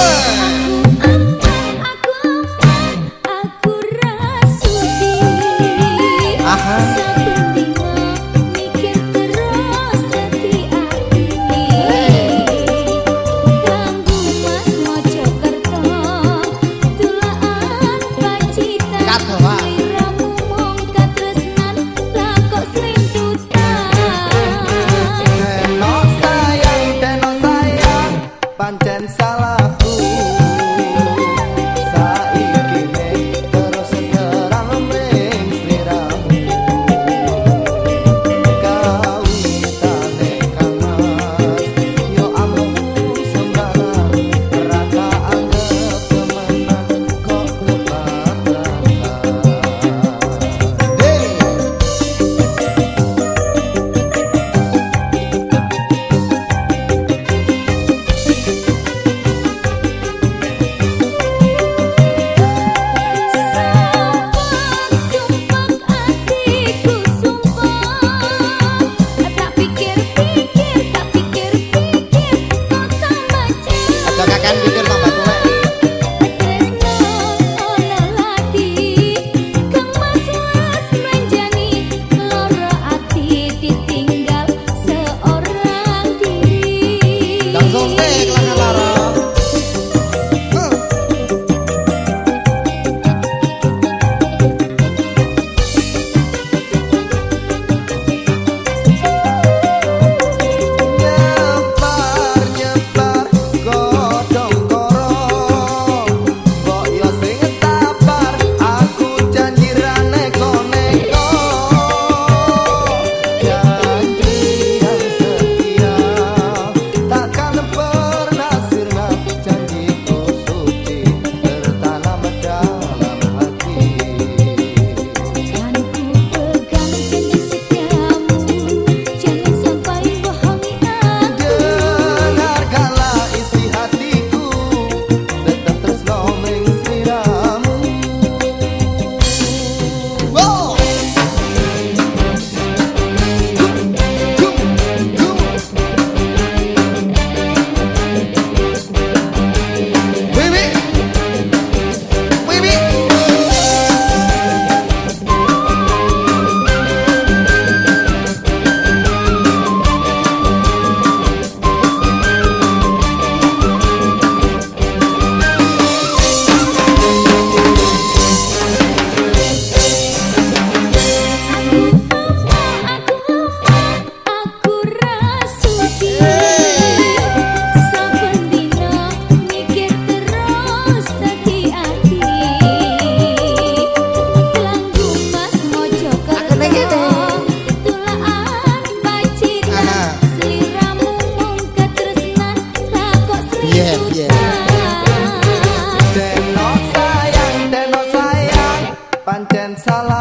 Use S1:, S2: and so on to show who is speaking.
S1: Word.
S2: pancen salah